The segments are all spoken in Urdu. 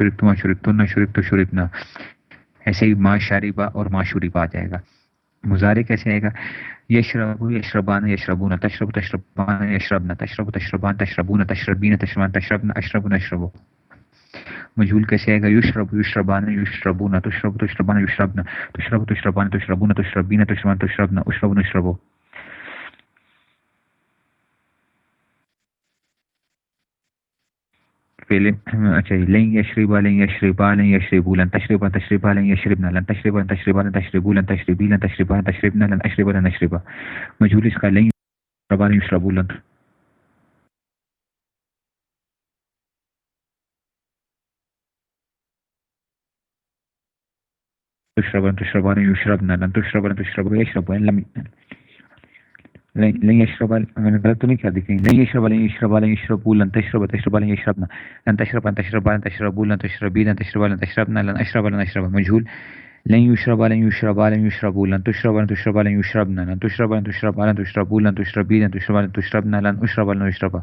شریف تما شریف تو نہ شریف تو شریف نہ۔ ایسے ہی ماں شریبا اور ماں شریفا آ جائے گا۔ مظاہرے کیسے آئے گا؟ یشرب یشربان، یشربون، تشرب، تشربان، یشربن، تشرب، تشربان، تشربون، تشربین، تشربان، تشربن، اشرب، نشرب۔ مجھول کیسے آئے گا؟ یشرب، یشربان، یشربون، تشرب، تشربان، یشربن۔ تشرب، تشربان، تشربون، تشربین، تشربان، تشربن، اشرب، نشرب۔ پہلے اچھا جی لیں یشریبا لیں یشریبا لیں یشریبو، لن تشریبا تشریبا لیں یشربنا لن تشریبا تشریبا، لن تشریبو، لن تشریبی، لن تشریبا تشریبنا، لن اشربا لن اشربا مجھول اس کا لیں یشربا لیں یشربو لن۔ تشربا تشربا لیں یشربنا، لن تشربا لن تشربا یشربا لن لم لن يشرب میں نے غلط تو نہیں کیا دیکھیں لن يشرب لن يشرب لن يشرب لن تشرب تشرب لن يشربنا لن تشرب لن تشرب لن تشرب لن تشربي لن تشرب لن تشربنا لن اشرب لن اشرب مجهول لن يشرب لن يشرب لن يشرب لن تشرب لن تشرب لن يشربنا لن تشرب لن تشرب لن تشرب لن تشربي لن تشرب لن تشربنا لن اشرب لن اشرب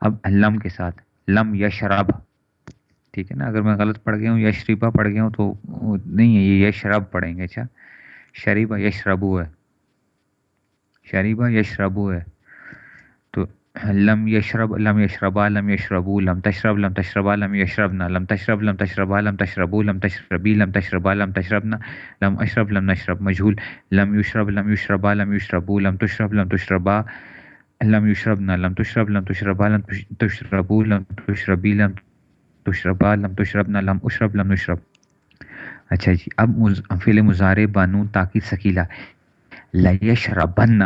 اب لم کے ساتھ لم یشرب ٹھیک ہے نا اگر میں غلط پڑھ گیا ہوں یشریبا پڑھ گیا ہوں تو نہیں ہے یہ یشرب پڑھیں گے اچھا شریبا یشربو ہے شریبا یشربو ہے۔ تو لم یشرب، لم یشربا، لم یشربو، لم تشرب، لم تشربا، لم یشربنا، لم تشرب، لم تشربا، لم تشربو، لم تشربی، لم تشربا، لم تشربنا، لم اشرب، لم نشرب مجهول لم یشرب، لم یشربا، لم یشربو، لم تشرب، لم تشربا، لم یشربنا، لم تشرب، لم تشربا، لم تشربو، لم تشربی، لم تشربا، لم تشربنا، لم اشرب، لم نشرب۔ اچھا جی اب فعل مضارع بانو تاکید سکیلا لیشربن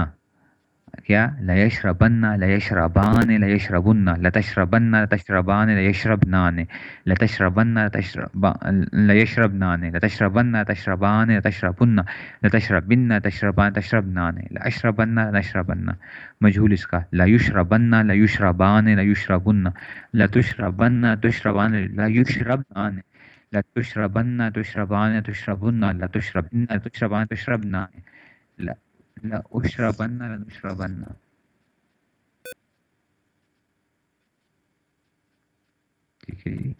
کیا لیشربن لیشربان لیشربن لتشربن، لتشربان لیشربنان لتشربن لیشربنان لتشربن تشربان لتشربن لتشربن تشربان تشربنان لاشربن نشربن مجهول اس کا لیشربن لیشربان لیشربن لتشربن تشربان لیشربنان لتشربن تشربان تشربن لتشربن تشربان تشربنان لا لا اشربن لا نشربن ٹھیک ہے جی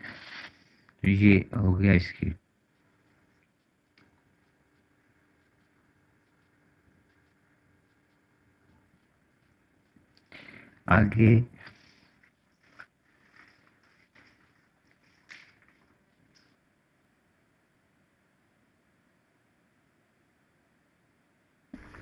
یہ ہو گیا اس کی۔ آگے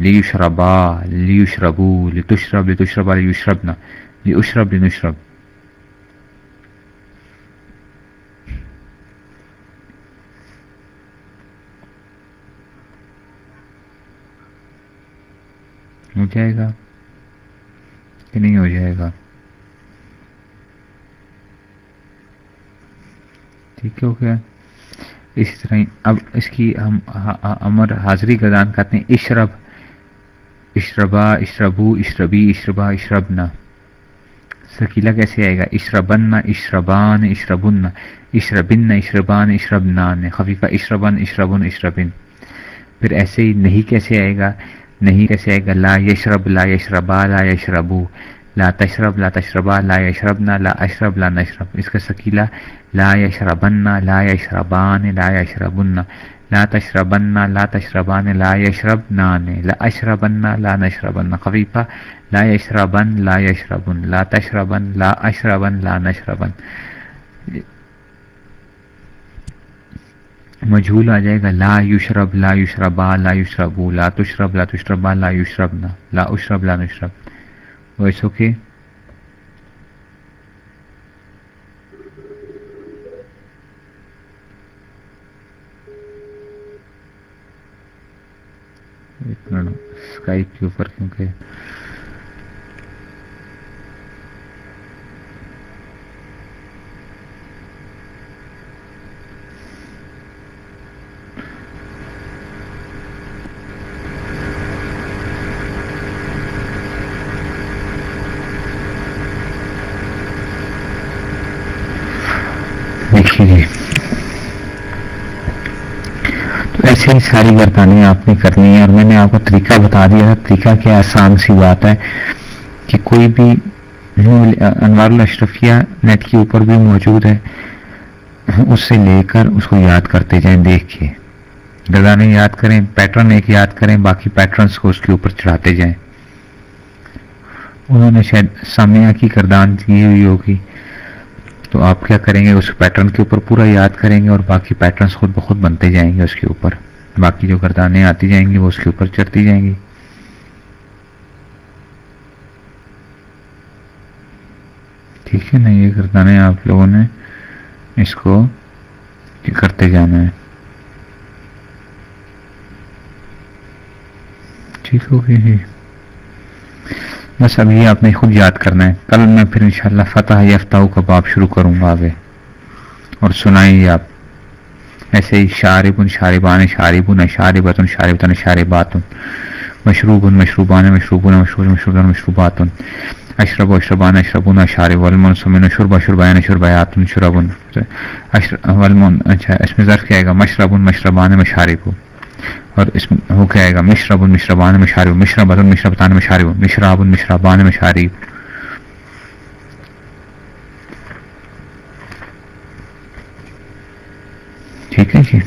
یشرب ليشربا ليشربوا لتشرب لتشرب ليشربنا لأشرب لنشرب ہو جائے گا کہ نہیں ہو جائے گا؟ ٹھیک ہو گیا۔ اسی طرح اب اس کی ہم امر حاضری گردان کرتے ہیں۔ اشرب اشربا اشربو اشربی اشربا اشربنا۔ سکیلا کیسے آئے گا؟ اشربن اشربان اشربن۔ اشربن اشربان اشربنان۔ خفیفہ اشربن اشربن اشربن۔ پھر ایسے ہی نہیں کیسے آئے گا؟ نہیں کیسے آئے گا؟ لا یشرب، لا یشربا، لا یشربو۔ لا تشرب، لا تشربا، لا یشربنا، لا اشرب، لا نشرب۔ اس کا سکیلا لا یشربن، لا یشربان، لا یشربن۔ لا تشربن، لا تشربان، لا يشربنان لا اشربن، لا نشربن. خفیفہ، لا يشربن لا يشربن لا تشربن، لا اشربن، لا نشربن. مجھول آ جائے گا. لا یشرب، لا یشربا، لا یشربو. لا تشرب، لا تشربا، لا یشربنا لا اشرب، لا نشرب. ویسے اوکے اسکائپ کے اوپر کیونکہ Thank you. ایسے ہی ساری گردانیں آپ نے کرنی ہے اور میں نے آپ کو طریقہ بتا دیا تھا طریقہ کیا آسان سی بات ہے کہ کوئی بھی انوار الاشرفیہ نیٹ کے اوپر بھی موجود ہے، اس سے لے کر اس کو یاد کرتے جائیں، دیکھ کے۔ گردانے یاد کریں، پیٹرن ایک یاد کریں، باقی پیٹرنس کو اس کے اوپر چڑھاتے جائیں۔ انہوں نے شاید سامنے کی کردان کی ہوئی ہوگی۔ تو آپ کیا کریں گے؟ اس پیٹرن کے اوپر پورا یاد کریں گے اور باقی پیٹرنس خود بخود بنتے جائیں گے اس کے اوپر۔ باقی جو گردانیں آتی جائیں گی وہ اس کے اوپر چڑھتی جائیں گی۔ ٹھیک ہے نا، یہ گردانے آپ لوگوں نے اس کو کرتے جانا ہے۔ ٹھیک ہوگی جی بس اب یہ آپ نے خود یاد کرنا ہے۔ کل میں پھر انشاءاللہ فتح یافتہ کا باب شروع کروں گا آگے۔ اور سنائیے آپ۔ ایسے ہی شاربن، شاربان شاربن شاربتن شاربتن، شارباتن۔ مشروبن، مشروبان مشروبن مشروب مشروبان مشروباتن۔ اشرب اشربان، اشربون، شارب والمنسمن شرب، شربان، شربیاتن شربن والمن اچھا اس میں ظرف کیا آئے گا؟ مشربن، مشربان، مشارب۔ اور اس میں ہو کیا گا؟ مشرب المشربان مشارب۔ مشربت المشربتان مشارب۔ مشراب المشربان مشارب ٹھیک ہے جی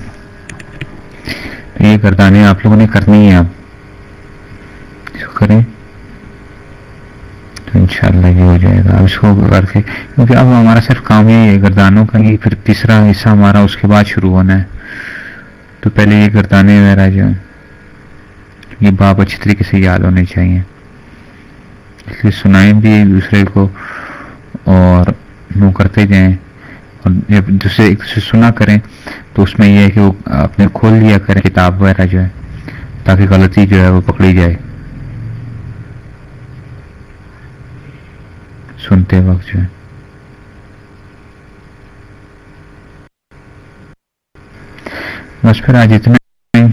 تو یہ گردانے آپ لوگوں نے کرنی ہے اب۔ اس کو کریں تو انشاءاللہ یہ ہو جائے گا۔ اب اس کو کر کے کیونکہ اب ہمارا صرف کام یہ ہے، گردانوں کا یہ پھر تیسرا حصہ ہمارا اس کے بعد شروع ہونا ہے۔ تو پہلے یہ گردانے وغیرہ جو ہیں۔ یہ باب اچھی طریقے سے یاد ہونے چاہیے۔ اس لیے سنائیں بھی ایک دوسرے کو اور وہ کرتے جائیں۔ اور جب دوسرے ایک دوسرے سنا کریں تو اس میں یہ ہے کہ وہ اپنے کھول لیا کریں کتاب وغیرہ جو ہے، تاکہ غلطی جو ہے وہ پکڑی جائے۔ سنتے وقت جو ہے۔ بس پھر آج اتنا ہی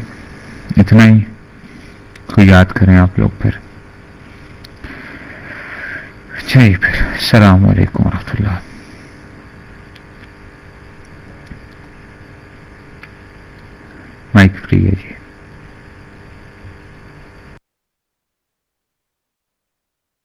اتنا ہی۔ کو یاد کریں آپ لوگ پھر۔ چلیے پھر، السلام علیکم ورحمۃ اللہ۔